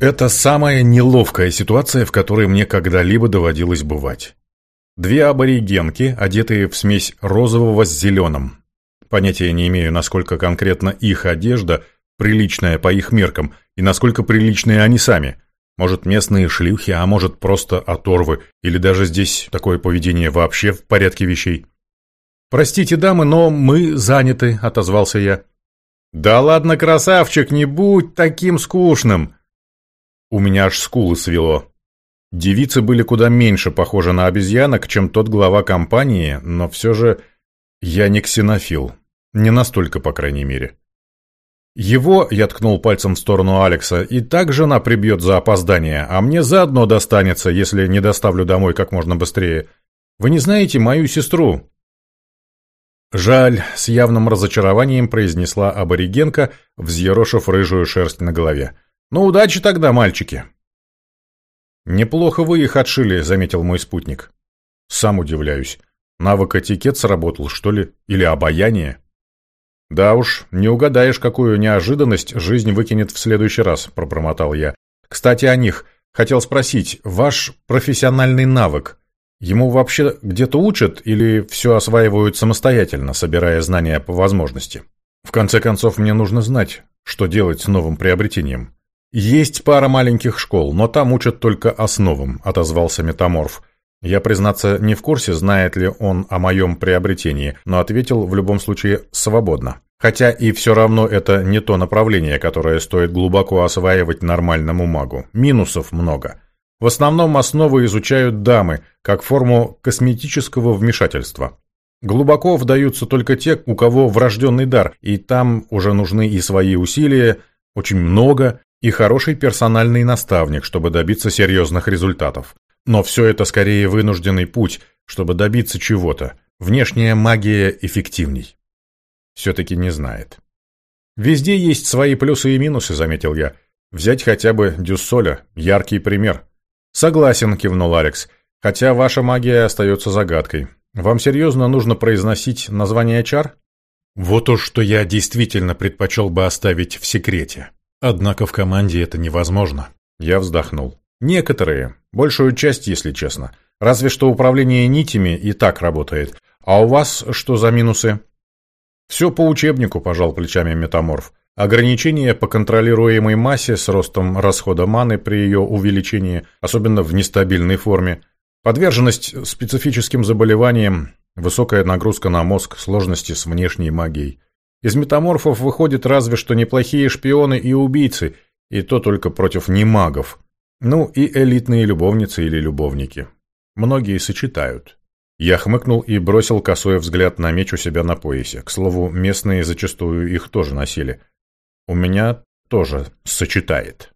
Это самая неловкая ситуация, в которой мне когда-либо доводилось бывать. Две аборигенки, одетые в смесь розового с зеленым. Понятия не имею, насколько конкретно их одежда приличная по их меркам, и насколько приличные они сами. Может, местные шлюхи, а может, просто оторвы, или даже здесь такое поведение вообще в порядке вещей. «Простите, дамы, но мы заняты», — отозвался я. «Да ладно, красавчик, не будь таким скучным!» У меня аж скулы свело. Девицы были куда меньше похожи на обезьянок, чем тот глава компании, но все же я не ксенофил. Не настолько, по крайней мере. Его, я ткнул пальцем в сторону Алекса, и так жена прибьет за опоздание, а мне заодно достанется, если не доставлю домой как можно быстрее. Вы не знаете мою сестру?» «Жаль», — с явным разочарованием произнесла аборигенка, взъерошив рыжую шерсть на голове. «Ну, удачи тогда, мальчики!» «Неплохо вы их отшили», — заметил мой спутник. «Сам удивляюсь. Навык этикет сработал, что ли? Или обаяние?» «Да уж, не угадаешь, какую неожиданность жизнь выкинет в следующий раз», — пробормотал я. «Кстати, о них. Хотел спросить, ваш профессиональный навык, ему вообще где-то учат или все осваивают самостоятельно, собирая знания по возможности? В конце концов, мне нужно знать, что делать с новым приобретением». «Есть пара маленьких школ, но там учат только основам», — отозвался Метаморф. Я, признаться, не в курсе, знает ли он о моем приобретении, но ответил в любом случае свободно. Хотя и все равно это не то направление, которое стоит глубоко осваивать нормальному магу. Минусов много. В основном основы изучают дамы, как форму косметического вмешательства. Глубоко вдаются только те, у кого врожденный дар, и там уже нужны и свои усилия, очень много, и хороший персональный наставник, чтобы добиться серьезных результатов. Но все это скорее вынужденный путь, чтобы добиться чего-то. Внешняя магия эффективней. Все-таки не знает. Везде есть свои плюсы и минусы, заметил я. Взять хотя бы Дюссоля, яркий пример. Согласен, кивнул Алекс. Хотя ваша магия остается загадкой. Вам серьезно нужно произносить название чар? Вот уж что я действительно предпочел бы оставить в секрете. Однако в команде это невозможно. Я вздохнул. Некоторые, большую часть, если честно. Разве что управление нитями и так работает. А у вас что за минусы? Все по учебнику, пожал плечами метаморф. Ограничения по контролируемой массе с ростом расхода маны при ее увеличении, особенно в нестабильной форме, подверженность специфическим заболеваниям, высокая нагрузка на мозг, сложности с внешней магией. Из метаморфов выходят разве что неплохие шпионы и убийцы, и то только против немагов. Ну и элитные любовницы или любовники. Многие сочетают. Я хмыкнул и бросил косой взгляд на меч у себя на поясе. К слову, местные зачастую их тоже носили. У меня тоже сочетает.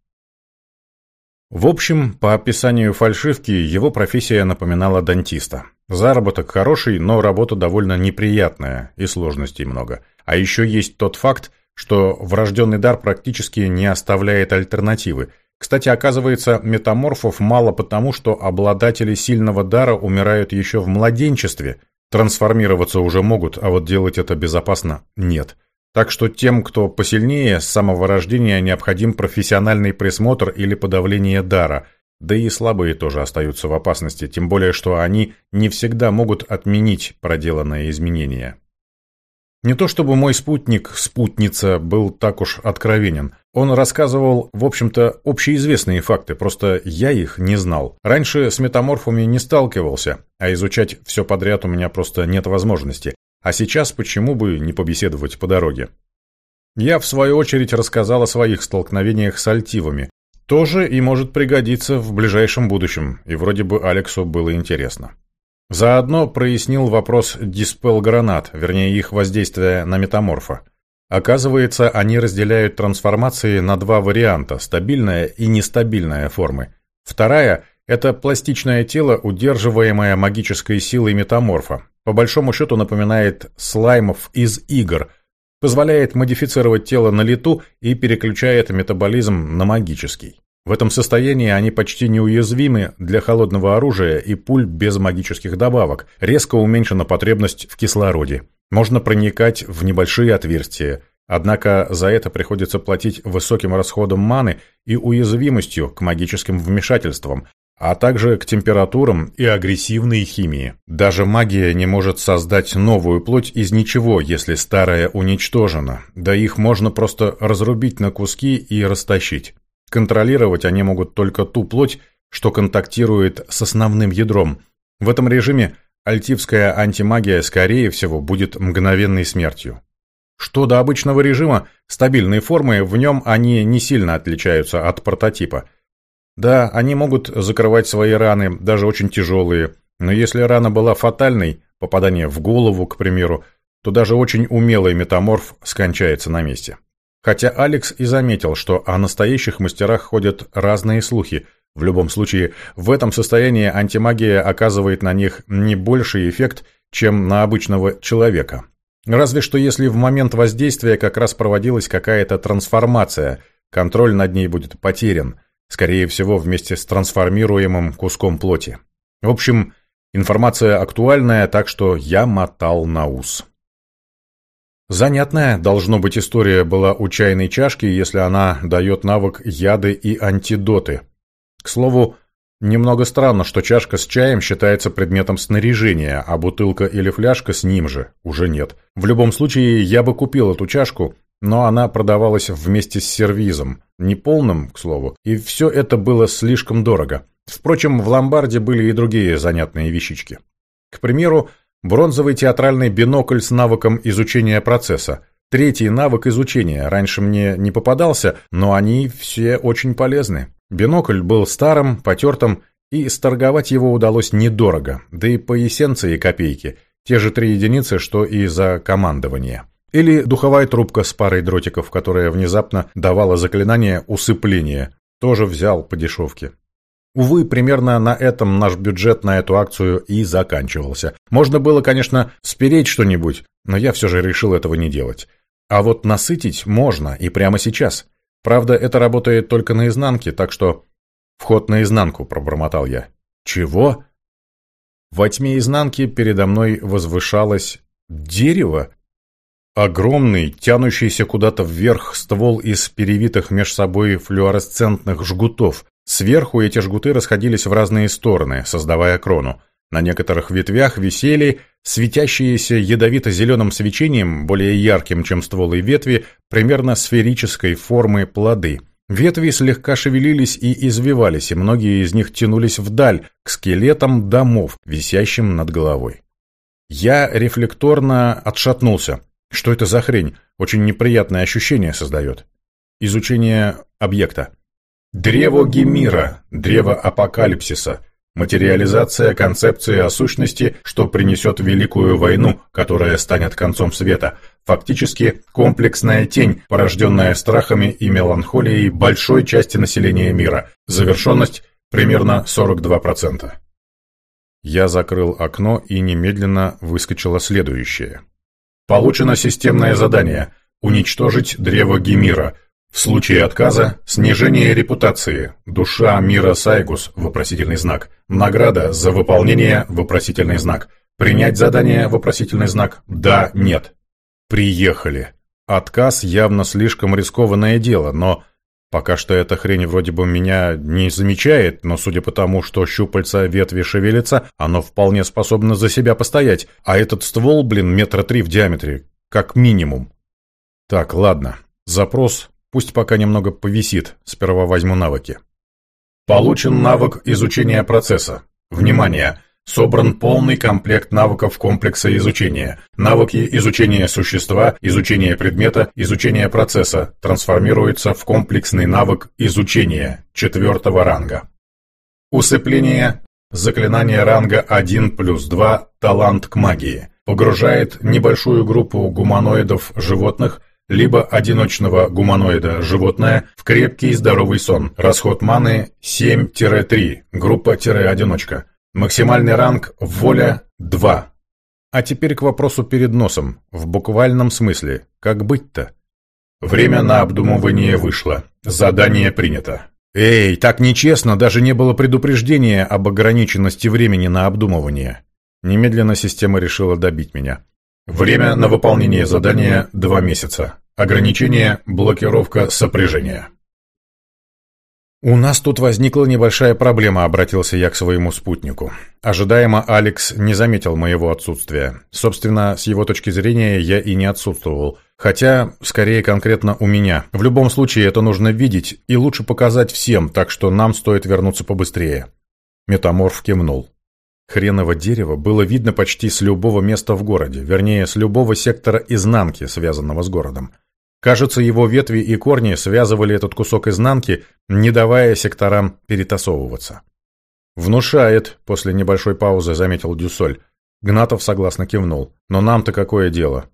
В общем, по описанию фальшивки, его профессия напоминала дантиста. Заработок хороший, но работа довольно неприятная и сложностей много. А еще есть тот факт, что врожденный дар практически не оставляет альтернативы. Кстати, оказывается, метаморфов мало потому, что обладатели сильного дара умирают еще в младенчестве. Трансформироваться уже могут, а вот делать это безопасно нет. Так что тем, кто посильнее, с самого рождения необходим профессиональный присмотр или подавление дара. Да и слабые тоже остаются в опасности, тем более, что они не всегда могут отменить проделанное изменение. Не то чтобы мой спутник, спутница, был так уж откровенен. Он рассказывал, в общем-то, общеизвестные факты, просто я их не знал. Раньше с метаморфами не сталкивался, а изучать все подряд у меня просто нет возможности. А сейчас почему бы не побеседовать по дороге? Я, в свою очередь, рассказал о своих столкновениях с альтивами. Тоже и может пригодиться в ближайшем будущем, и вроде бы Алексу было интересно. Заодно прояснил вопрос диспел-гранат, вернее их воздействия на метаморфа. Оказывается, они разделяют трансформации на два варианта – стабильная и нестабильная формы. Вторая – это пластичное тело, удерживаемое магической силой метаморфа. По большому счету напоминает слаймов из игр, позволяет модифицировать тело на лету и переключает метаболизм на магический. В этом состоянии они почти неуязвимы для холодного оружия и пуль без магических добавок, резко уменьшена потребность в кислороде. Можно проникать в небольшие отверстия, однако за это приходится платить высоким расходом маны и уязвимостью к магическим вмешательствам, а также к температурам и агрессивной химии. Даже магия не может создать новую плоть из ничего, если старая уничтожена, да их можно просто разрубить на куски и растащить. Контролировать они могут только ту плоть, что контактирует с основным ядром. В этом режиме альтивская антимагия, скорее всего, будет мгновенной смертью. Что до обычного режима, стабильные формы, в нем они не сильно отличаются от прототипа – да, они могут закрывать свои раны, даже очень тяжелые, но если рана была фатальной, попадание в голову, к примеру, то даже очень умелый метаморф скончается на месте. Хотя Алекс и заметил, что о настоящих мастерах ходят разные слухи. В любом случае, в этом состоянии антимагия оказывает на них не больший эффект, чем на обычного человека. Разве что если в момент воздействия как раз проводилась какая-то трансформация, контроль над ней будет потерян – скорее всего, вместе с трансформируемым куском плоти. В общем, информация актуальная, так что я мотал на ус. Занятная, должно быть, история была у чайной чашки, если она дает навык яды и антидоты. К слову, немного странно, что чашка с чаем считается предметом снаряжения, а бутылка или фляжка с ним же уже нет. В любом случае, я бы купил эту чашку, но она продавалась вместе с сервизом, неполным, к слову, и все это было слишком дорого. Впрочем, в ломбарде были и другие занятные вещички. К примеру, бронзовый театральный бинокль с навыком изучения процесса. Третий навык изучения раньше мне не попадался, но они все очень полезны. Бинокль был старым, потертым, и сторговать его удалось недорого, да и по эссенции копейки, те же три единицы, что и за командование. Или духовая трубка с парой дротиков, которая внезапно давала заклинание усыпления. Тоже взял по дешевке. Увы, примерно на этом наш бюджет на эту акцию и заканчивался. Можно было, конечно, спереть что-нибудь, но я все же решил этого не делать. А вот насытить можно и прямо сейчас. Правда, это работает только на изнанке, так что... «Вход наизнанку», — пробормотал я. «Чего?» Во тьме изнанки передо мной возвышалось дерево, Огромный, тянущийся куда-то вверх ствол из перевитых меж собой флуоресцентных жгутов. Сверху эти жгуты расходились в разные стороны, создавая крону. На некоторых ветвях висели светящиеся ядовито-зеленым свечением, более ярким, чем стволы ветви, примерно сферической формы плоды. Ветви слегка шевелились и извивались, и многие из них тянулись вдаль, к скелетам домов, висящим над головой. Я рефлекторно отшатнулся. Что это за хрень? Очень неприятное ощущение создает. Изучение объекта. Древо Гемира, древо апокалипсиса. Материализация концепции о сущности, что принесет великую войну, которая станет концом света. Фактически комплексная тень, порожденная страхами и меланхолией большой части населения мира. Завершенность примерно 42%. Я закрыл окно и немедленно выскочило следующее. Получено системное задание «Уничтожить древо Гемира». В случае отказа – снижение репутации, душа мира Сайгус, вопросительный знак, награда за выполнение, вопросительный знак, принять задание, вопросительный знак, да, нет. Приехали. Отказ явно слишком рискованное дело, но пока что эта хрень вроде бы меня не замечает, но судя по тому, что щупальца ветви шевелятся, оно вполне способно за себя постоять, а этот ствол, блин, метра три в диаметре, как минимум. Так, ладно, запрос Пусть пока немного повисит, сперва возьму навыки. Получен навык изучения процесса. Внимание! Собран полный комплект навыков комплекса изучения. Навыки изучения существа, изучения предмета, изучения процесса трансформируются в комплексный навык изучения четвертого ранга. Усыпление. Заклинание ранга 1 плюс 2 «Талант к магии». Погружает небольшую группу гуманоидов животных – либо одиночного гуманоида животное в крепкий и здоровый сон. Расход маны 7-3, группа-одиночка. Максимальный ранг воля 2. А теперь к вопросу перед носом, в буквальном смысле. Как быть-то? Время на обдумывание вышло. Задание принято. Эй, так нечестно, даже не было предупреждения об ограниченности времени на обдумывание. Немедленно система решила добить меня. Время на выполнение задания – два месяца. Ограничение – блокировка сопряжения. «У нас тут возникла небольшая проблема», — обратился я к своему спутнику. Ожидаемо Алекс не заметил моего отсутствия. Собственно, с его точки зрения я и не отсутствовал. Хотя, скорее конкретно у меня. В любом случае это нужно видеть и лучше показать всем, так что нам стоит вернуться побыстрее. Метаморф кивнул. Хреново дерево было видно почти с любого места в городе, вернее, с любого сектора изнанки, связанного с городом. Кажется, его ветви и корни связывали этот кусок изнанки, не давая секторам перетасовываться. «Внушает», — после небольшой паузы заметил Дюсоль. Гнатов согласно кивнул. «Но нам-то какое дело?»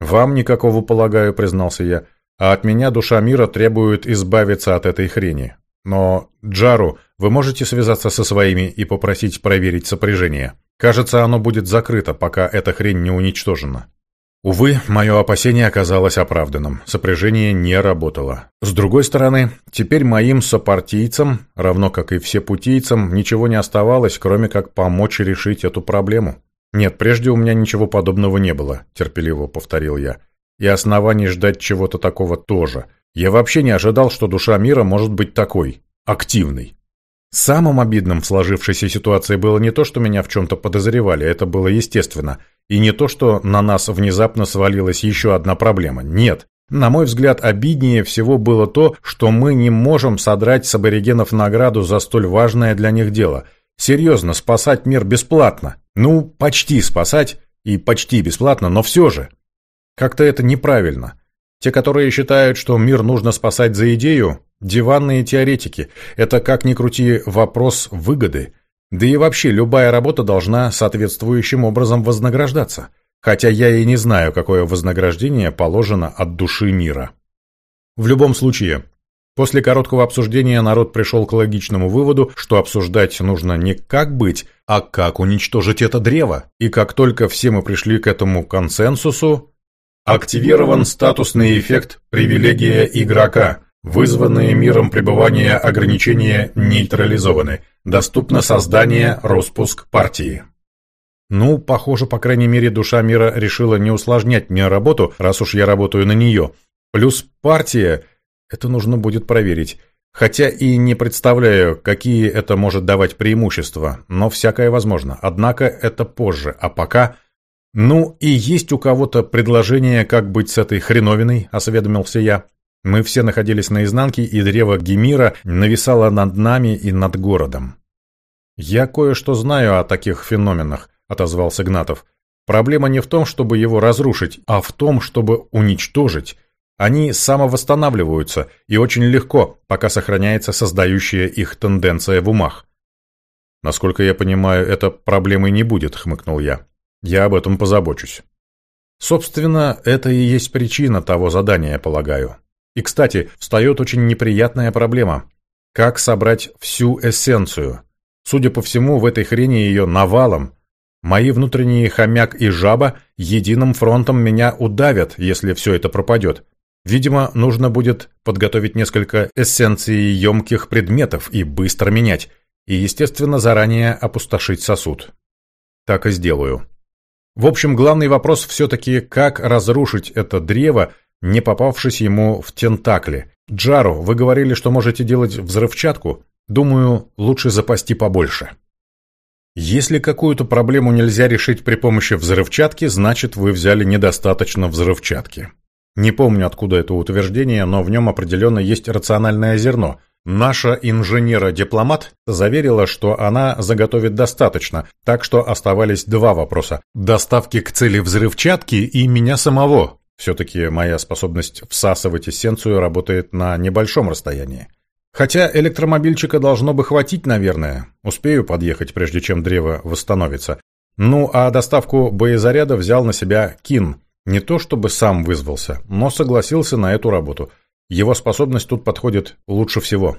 «Вам никакого, полагаю», — признался я. «А от меня душа мира требует избавиться от этой хрени. Но, Джару, вы можете связаться со своими и попросить проверить сопряжение? Кажется, оно будет закрыто, пока эта хрень не уничтожена». Увы, мое опасение оказалось оправданным. Сопряжение не работало. С другой стороны, теперь моим сопартийцам, равно как и все путийцам, ничего не оставалось, кроме как помочь решить эту проблему. «Нет, прежде у меня ничего подобного не было», – терпеливо повторил я. «И оснований ждать чего-то такого тоже. Я вообще не ожидал, что душа мира может быть такой, активной». Самым обидным в сложившейся ситуации было не то, что меня в чем-то подозревали, это было естественно, и не то, что на нас внезапно свалилась еще одна проблема. Нет. На мой взгляд, обиднее всего было то, что мы не можем содрать с аборигенов награду за столь важное для них дело. Серьезно, спасать мир бесплатно. Ну, почти спасать, и почти бесплатно, но все же. Как-то это неправильно. Те, которые считают, что мир нужно спасать за идею, диванные теоретики. Это, как ни крути, вопрос выгоды. Да и вообще любая работа должна соответствующим образом вознаграждаться, хотя я и не знаю, какое вознаграждение положено от души мира. В любом случае, после короткого обсуждения народ пришел к логичному выводу, что обсуждать нужно не как быть, а как уничтожить это древо. И как только все мы пришли к этому консенсусу, активирован статусный эффект «Привилегия игрока», Вызванные миром пребывания ограничения нейтрализованы. Доступно создание, распуск партии. Ну, похоже, по крайней мере, душа мира решила не усложнять мне работу, раз уж я работаю на нее. Плюс партия, это нужно будет проверить. Хотя и не представляю, какие это может давать преимущества, но всякое возможно. Однако это позже, а пока... Ну, и есть у кого-то предложение, как быть с этой хреновиной, осведомился я. Мы все находились на изнанке, и древо Гемира нависало над нами и над городом. «Я кое-что знаю о таких феноменах», — отозвался Гнатов. «Проблема не в том, чтобы его разрушить, а в том, чтобы уничтожить. Они самовосстанавливаются, и очень легко, пока сохраняется создающая их тенденция в умах». «Насколько я понимаю, это проблемой не будет», — хмыкнул я. «Я об этом позабочусь». Собственно, это и есть причина того задания, полагаю. И, кстати, встает очень неприятная проблема. Как собрать всю эссенцию? Судя по всему, в этой хрени ее навалом. Мои внутренние хомяк и жаба единым фронтом меня удавят, если все это пропадет. Видимо, нужно будет подготовить несколько эссенций емких предметов и быстро менять. И, естественно, заранее опустошить сосуд. Так и сделаю. В общем, главный вопрос все-таки, как разрушить это древо, не попавшись ему в тентакли. «Джару, вы говорили, что можете делать взрывчатку? Думаю, лучше запасти побольше». Если какую-то проблему нельзя решить при помощи взрывчатки, значит вы взяли недостаточно взрывчатки. Не помню, откуда это утверждение, но в нем определенно есть рациональное зерно. Наша инженера-дипломат заверила, что она заготовит достаточно, так что оставались два вопроса. Доставки к цели взрывчатки и меня самого, все-таки моя способность всасывать эссенцию работает на небольшом расстоянии. Хотя электромобильчика должно бы хватить, наверное. Успею подъехать, прежде чем древо восстановится. Ну, а доставку боезаряда взял на себя Кин. Не то чтобы сам вызвался, но согласился на эту работу. Его способность тут подходит лучше всего.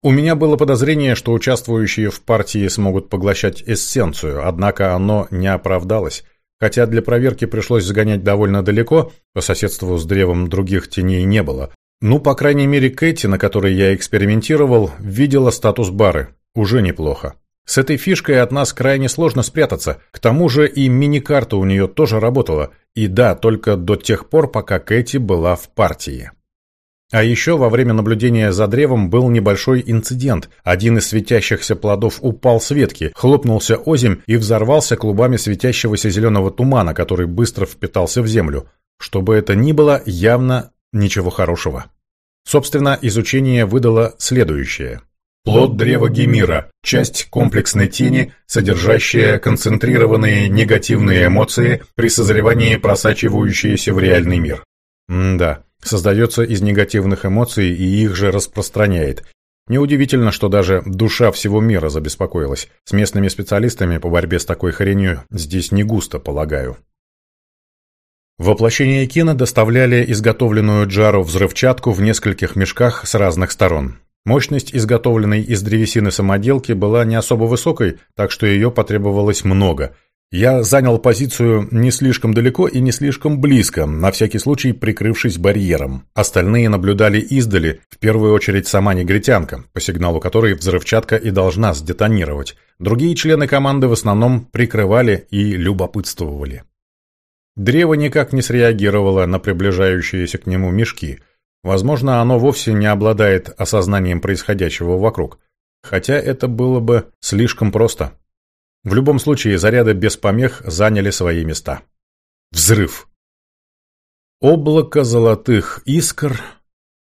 У меня было подозрение, что участвующие в партии смогут поглощать эссенцию, однако оно не оправдалось. Хотя для проверки пришлось загонять довольно далеко, по соседству с древом других теней не было. Ну, по крайней мере, Кэти, на которой я экспериментировал, видела статус бары. Уже неплохо. С этой фишкой от нас крайне сложно спрятаться. К тому же и мини-карта у нее тоже работала. И да, только до тех пор, пока Кэти была в партии. А еще во время наблюдения за древом был небольшой инцидент. Один из светящихся плодов упал с ветки, хлопнулся озимь и взорвался клубами светящегося зеленого тумана, который быстро впитался в землю. Что бы это ни было, явно ничего хорошего. Собственно, изучение выдало следующее. Плод древа Гемира – часть комплексной тени, содержащая концентрированные негативные эмоции при созревании, просачивающиеся в реальный мир. М да, создается из негативных эмоций и их же распространяет. Неудивительно, что даже душа всего мира забеспокоилась. С местными специалистами по борьбе с такой хренью здесь не густо, полагаю. Воплощение Кина доставляли изготовленную Джару взрывчатку в нескольких мешках с разных сторон. Мощность изготовленной из древесины самоделки была не особо высокой, так что ее потребовалось много – я занял позицию не слишком далеко и не слишком близко, на всякий случай прикрывшись барьером. Остальные наблюдали издали, в первую очередь сама негритянка, по сигналу которой взрывчатка и должна сдетонировать. Другие члены команды в основном прикрывали и любопытствовали. Древо никак не среагировало на приближающиеся к нему мешки. Возможно, оно вовсе не обладает осознанием происходящего вокруг. Хотя это было бы слишком просто. В любом случае, заряды без помех заняли свои места. Взрыв. Облако золотых искр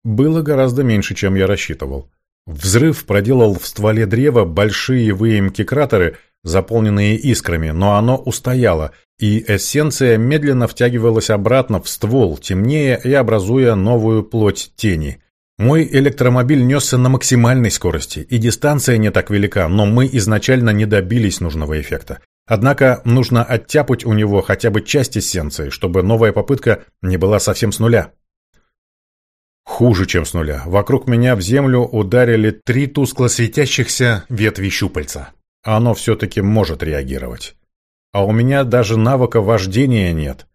было гораздо меньше, чем я рассчитывал. Взрыв проделал в стволе древа большие выемки-кратеры, заполненные искрами, но оно устояло, и эссенция медленно втягивалась обратно в ствол, темнее и образуя новую плоть тени. Мой электромобиль несся на максимальной скорости, и дистанция не так велика, но мы изначально не добились нужного эффекта. Однако нужно оттяпать у него хотя бы часть эссенции, чтобы новая попытка не была совсем с нуля. Хуже, чем с нуля. Вокруг меня в землю ударили три тускло светящихся ветви щупальца. Оно все-таки может реагировать. А у меня даже навыка вождения нет.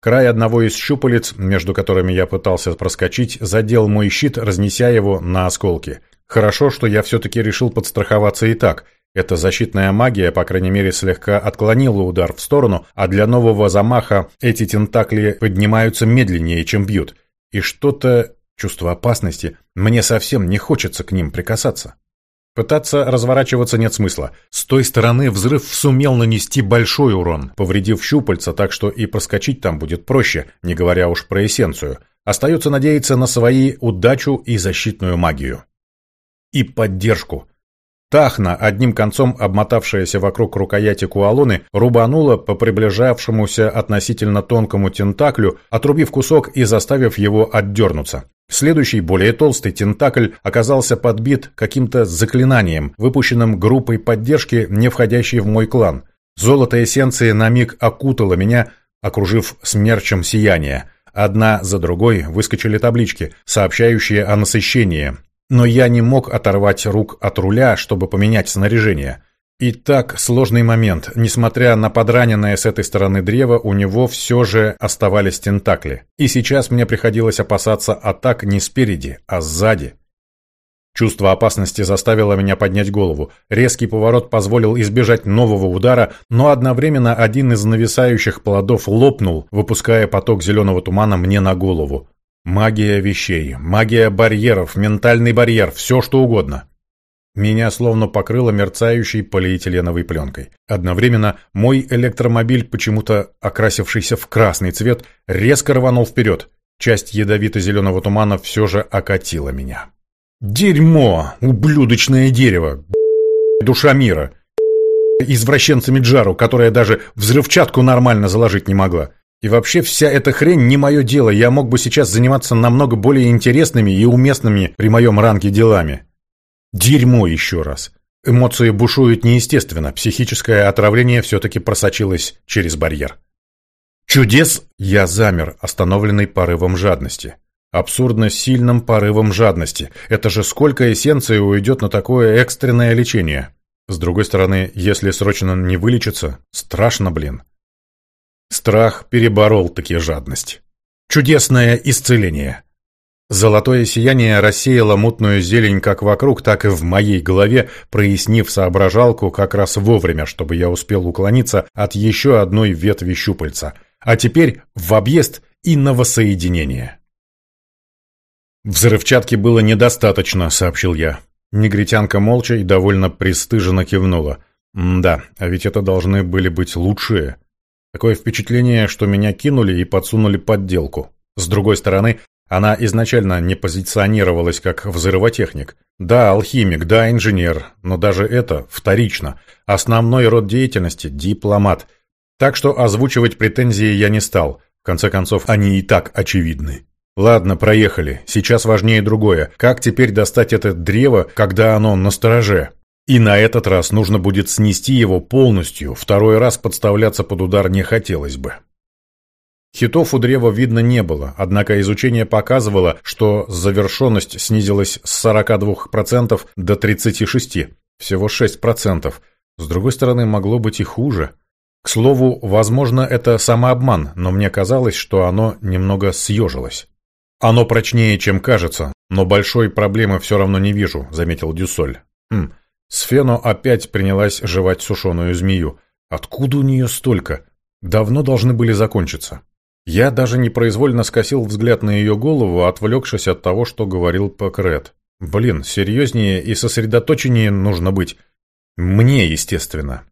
Край одного из щупалец, между которыми я пытался проскочить, задел мой щит, разнеся его на осколки. Хорошо, что я все-таки решил подстраховаться и так. Эта защитная магия, по крайней мере, слегка отклонила удар в сторону, а для нового замаха эти тентакли поднимаются медленнее, чем бьют. И что-то, чувство опасности, мне совсем не хочется к ним прикасаться. Пытаться разворачиваться нет смысла. С той стороны взрыв сумел нанести большой урон, повредив щупальца, так что и проскочить там будет проще, не говоря уж про эссенцию. Остается надеяться на свои удачу и защитную магию. И поддержку. Тахна, одним концом обмотавшаяся вокруг рукояти куалоны, рубанула по приближавшемуся относительно тонкому тентаклю, отрубив кусок и заставив его отдернуться. Следующий, более толстый тентакль оказался подбит каким-то заклинанием, выпущенным группой поддержки, не входящей в мой клан. Золото эссенции на миг окутало меня, окружив смерчем сияния. Одна за другой выскочили таблички, сообщающие о насыщении. Но я не мог оторвать рук от руля, чтобы поменять снаряжение. И так сложный момент. Несмотря на подраненное с этой стороны древо, у него все же оставались тентакли. И сейчас мне приходилось опасаться атак не спереди, а сзади. Чувство опасности заставило меня поднять голову. Резкий поворот позволил избежать нового удара, но одновременно один из нависающих плодов лопнул, выпуская поток зеленого тумана мне на голову. Магия вещей, магия барьеров, ментальный барьер, все что угодно. Меня словно покрыло мерцающей полиэтиленовой пленкой. Одновременно мой электромобиль, почему-то окрасившийся в красный цвет, резко рванул вперед. Часть ядовито-зеленого тумана все же окатила меня. «Дерьмо! Ублюдочное дерево! Душа мира! Извращенцами Джару, которая даже взрывчатку нормально заложить не могла!» И вообще вся эта хрень не мое дело, я мог бы сейчас заниматься намного более интересными и уместными при моем ранге делами. Дерьмо еще раз. Эмоции бушуют неестественно, психическое отравление все-таки просочилось через барьер. Чудес! Я замер, остановленный порывом жадности. Абсурдно сильным порывом жадности. Это же сколько эссенции уйдет на такое экстренное лечение? С другой стороны, если срочно не вылечится, страшно, блин. Страх переборол таки жадность. Чудесное исцеление. Золотое сияние рассеяло мутную зелень как вокруг, так и в моей голове, прояснив соображалку как раз вовремя, чтобы я успел уклониться от еще одной ветви щупальца. А теперь в объезд и на воссоединение. «Взрывчатки было недостаточно», — сообщил я. Негритянка молча и довольно пристыженно кивнула. «Да, а ведь это должны были быть лучшие. Такое впечатление, что меня кинули и подсунули подделку. С другой стороны, она изначально не позиционировалась как взрывотехник. Да, алхимик, да, инженер, но даже это вторично. Основной род деятельности – дипломат. Так что озвучивать претензии я не стал. В конце концов, они и так очевидны. Ладно, проехали. Сейчас важнее другое. Как теперь достать это древо, когда оно на стороже? И на этот раз нужно будет снести его полностью. Второй раз подставляться под удар не хотелось бы. Хитов у древа видно не было, однако изучение показывало, что завершенность снизилась с 42% до 36%, всего 6%. С другой стороны, могло быть и хуже. К слову, возможно, это самообман, но мне казалось, что оно немного съежилось. «Оно прочнее, чем кажется, но большой проблемы все равно не вижу», — заметил Дюсоль. «Хм, Сфено опять принялась жевать сушеную змею. Откуда у нее столько? Давно должны были закончиться». Я даже непроизвольно скосил взгляд на ее голову, отвлекшись от того, что говорил Пакрет. Блин, серьезнее и сосредоточеннее нужно быть. Мне, естественно.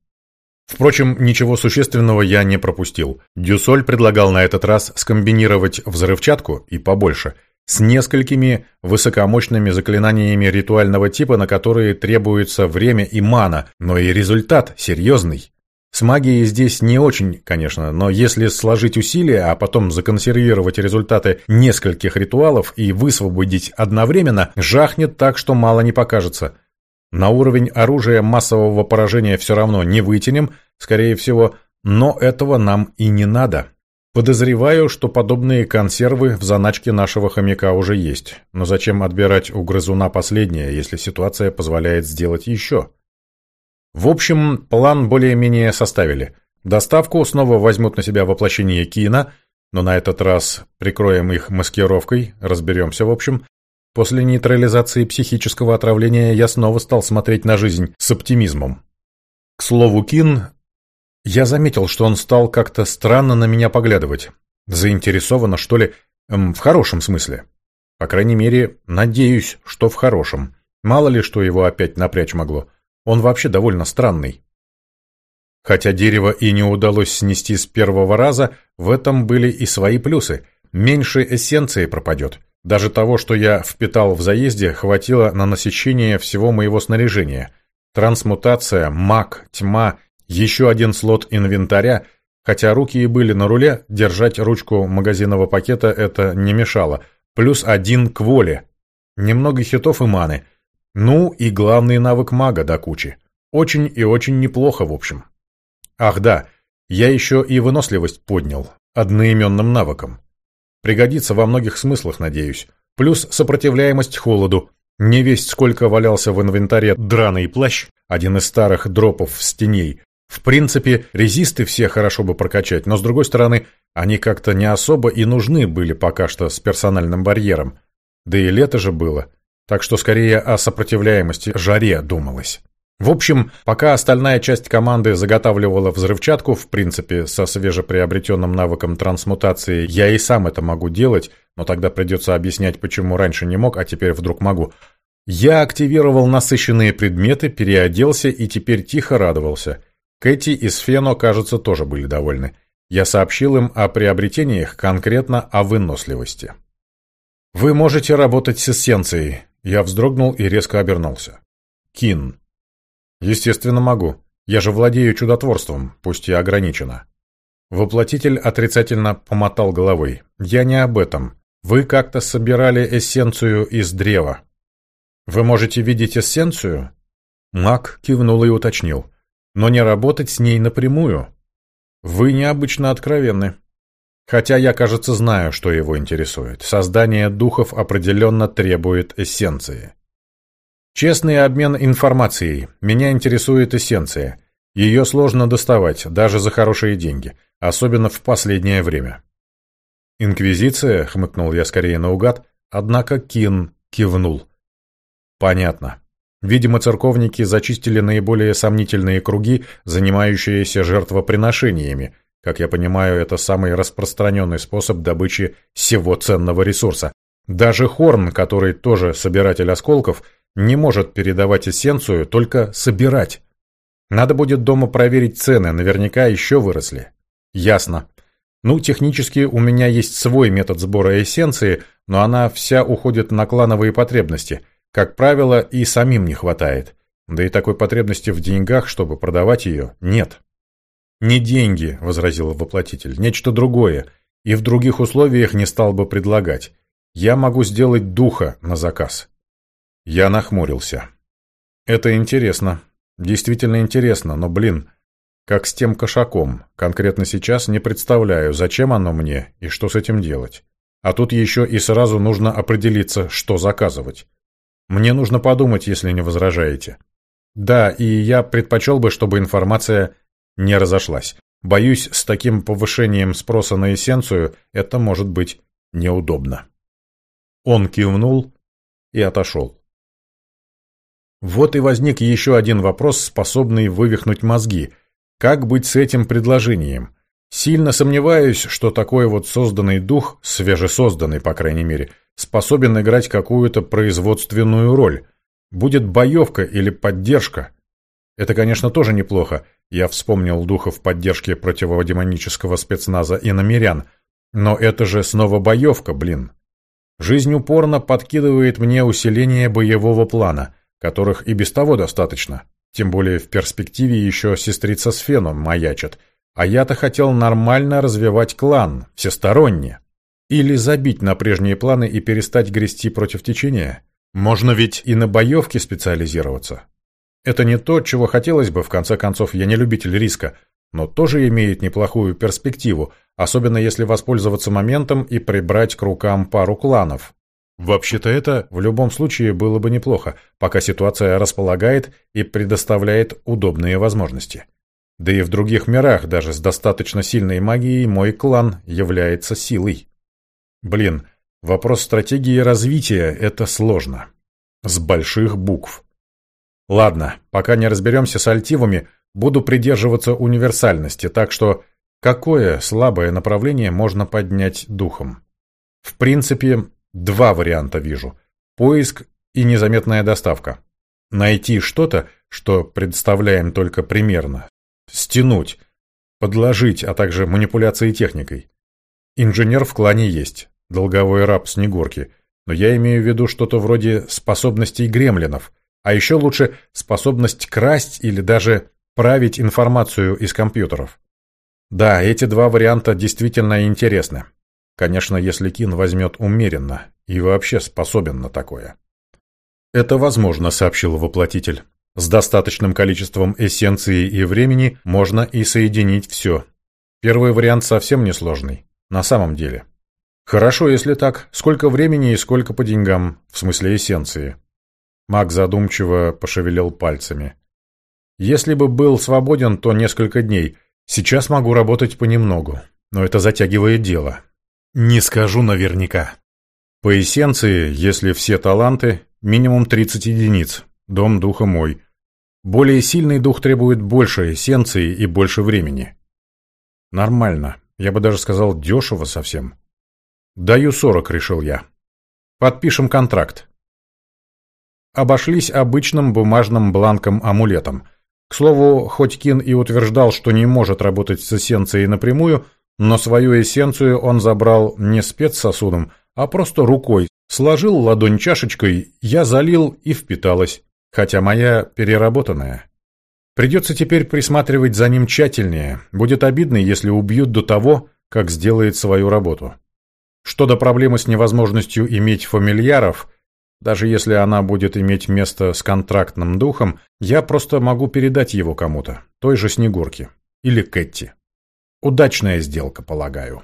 Впрочем, ничего существенного я не пропустил. Дюсоль предлагал на этот раз скомбинировать взрывчатку, и побольше, с несколькими высокомощными заклинаниями ритуального типа, на которые требуется время и мана, но и результат серьезный. С магией здесь не очень, конечно, но если сложить усилия, а потом законсервировать результаты нескольких ритуалов и высвободить одновременно, жахнет так, что мало не покажется. На уровень оружия массового поражения все равно не вытянем, скорее всего, но этого нам и не надо. Подозреваю, что подобные консервы в заначке нашего хомяка уже есть, но зачем отбирать у грызуна последнее, если ситуация позволяет сделать еще? В общем, план более-менее составили. Доставку снова возьмут на себя воплощение Кина, но на этот раз прикроем их маскировкой, разберемся в общем. После нейтрализации психического отравления я снова стал смотреть на жизнь с оптимизмом. К слову, Кин... Я заметил, что он стал как-то странно на меня поглядывать. Заинтересованно, что ли, эм, в хорошем смысле. По крайней мере, надеюсь, что в хорошем. Мало ли, что его опять напрячь могло. Он вообще довольно странный. Хотя дерево и не удалось снести с первого раза, в этом были и свои плюсы. Меньше эссенции пропадет. Даже того, что я впитал в заезде, хватило на насыщение всего моего снаряжения. Трансмутация, маг, тьма, еще один слот инвентаря. Хотя руки и были на руле, держать ручку магазинного пакета это не мешало. Плюс один к воле. Немного хитов и маны – ну и главный навык мага до кучи. Очень и очень неплохо, в общем. Ах да, я еще и выносливость поднял, одноименным навыком. Пригодится во многих смыслах, надеюсь. Плюс сопротивляемость холоду. Не весть сколько валялся в инвентаре драный плащ, один из старых дропов с теней. В принципе, резисты все хорошо бы прокачать, но с другой стороны, они как-то не особо и нужны были пока что с персональным барьером. Да и лето же было так что скорее о сопротивляемости жаре думалось. В общем, пока остальная часть команды заготавливала взрывчатку, в принципе, со свежеприобретенным навыком трансмутации, я и сам это могу делать, но тогда придется объяснять, почему раньше не мог, а теперь вдруг могу. Я активировал насыщенные предметы, переоделся и теперь тихо радовался. Кэти и Сфено, кажется, тоже были довольны. Я сообщил им о приобретениях, конкретно о выносливости. «Вы можете работать с эссенцией. Я вздрогнул и резко обернулся. Кин. Естественно, могу. Я же владею чудотворством, пусть и ограничено. Воплотитель отрицательно помотал головой. Я не об этом. Вы как-то собирали эссенцию из древа. Вы можете видеть эссенцию? Мак кивнул и уточнил. Но не работать с ней напрямую. Вы необычно откровенны. Хотя я, кажется, знаю, что его интересует. Создание духов определенно требует эссенции. Честный обмен информацией. Меня интересует эссенция. Ее сложно доставать, даже за хорошие деньги, особенно в последнее время. «Инквизиция?» — хмыкнул я скорее наугад, однако Кин кивнул. «Понятно. Видимо, церковники зачистили наиболее сомнительные круги, занимающиеся жертвоприношениями, как я понимаю, это самый распространенный способ добычи всего ценного ресурса. Даже Хорн, который тоже собиратель осколков, не может передавать эссенцию, только собирать. Надо будет дома проверить цены, наверняка еще выросли. Ясно. Ну, технически у меня есть свой метод сбора эссенции, но она вся уходит на клановые потребности. Как правило, и самим не хватает. Да и такой потребности в деньгах, чтобы продавать ее, нет. «Не деньги», — возразил воплотитель, — «нечто другое, и в других условиях не стал бы предлагать. Я могу сделать духа на заказ». Я нахмурился. «Это интересно. Действительно интересно, но, блин, как с тем кошаком. Конкретно сейчас не представляю, зачем оно мне и что с этим делать. А тут еще и сразу нужно определиться, что заказывать. Мне нужно подумать, если не возражаете. Да, и я предпочел бы, чтобы информация не разошлась. Боюсь, с таким повышением спроса на эссенцию это может быть неудобно. Он кивнул и отошел. Вот и возник еще один вопрос, способный вывихнуть мозги. Как быть с этим предложением? Сильно сомневаюсь, что такой вот созданный дух, свежесозданный, по крайней мере, способен играть какую-то производственную роль. Будет боевка или поддержка. Это, конечно, тоже неплохо, я вспомнил духов поддержки противодемонического спецназа и намерян. Но это же снова боевка, блин. Жизнь упорно подкидывает мне усиление боевого плана, которых и без того достаточно. Тем более в перспективе еще сестрица с Феном маячит. А я-то хотел нормально развивать клан, всесторонне. Или забить на прежние планы и перестать грести против течения? Можно ведь и на боевке специализироваться. Это не то, чего хотелось бы, в конце концов, я не любитель риска, но тоже имеет неплохую перспективу, особенно если воспользоваться моментом и прибрать к рукам пару кланов. Вообще-то это в любом случае было бы неплохо, пока ситуация располагает и предоставляет удобные возможности. Да и в других мирах, даже с достаточно сильной магией, мой клан является силой. Блин, вопрос стратегии развития – это сложно. С больших букв. Ладно, пока не разберемся с альтивами, буду придерживаться универсальности, так что какое слабое направление можно поднять духом? В принципе, два варианта вижу. Поиск и незаметная доставка. Найти что-то, что представляем только примерно. Стянуть. Подложить, а также манипуляции техникой. Инженер в клане есть. Долговой раб Снегурки. Но я имею в виду что-то вроде способностей гремлинов – а еще лучше способность красть или даже править информацию из компьютеров. Да, эти два варианта действительно интересны. Конечно, если Кин возьмет умеренно и вообще способен на такое. Это возможно, сообщил воплотитель. С достаточным количеством эссенции и времени можно и соединить все. Первый вариант совсем несложный. На самом деле. Хорошо, если так. Сколько времени и сколько по деньгам, в смысле эссенции? Маг задумчиво пошевелил пальцами. «Если бы был свободен, то несколько дней. Сейчас могу работать понемногу, но это затягивает дело. Не скажу наверняка. По эссенции, если все таланты, минимум 30 единиц. Дом духа мой. Более сильный дух требует больше эссенции и больше времени. Нормально. Я бы даже сказал, дешево совсем. Даю 40, решил я. Подпишем контракт обошлись обычным бумажным бланком-амулетом. К слову, хоть Кин и утверждал, что не может работать с эссенцией напрямую, но свою эссенцию он забрал не спецсосудом, а просто рукой. Сложил ладонь чашечкой, я залил и впиталась, хотя моя переработанная. Придется теперь присматривать за ним тщательнее. Будет обидно, если убьют до того, как сделает свою работу. Что до проблемы с невозможностью иметь фамильяров – даже если она будет иметь место с контрактным духом, я просто могу передать его кому-то, той же Снегурке или Кэтти. Удачная сделка, полагаю.